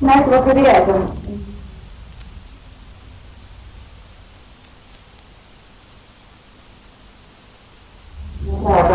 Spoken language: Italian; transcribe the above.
metro è proprio dietro. Una